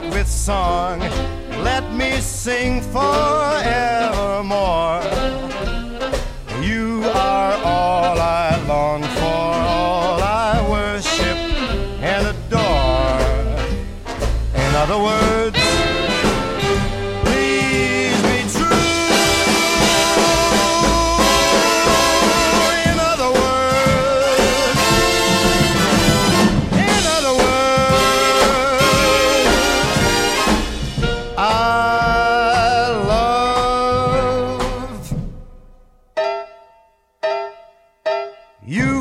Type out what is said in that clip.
heart with song. Let me sing forevermore. You are all I long for, all I worship and adore. In other words, You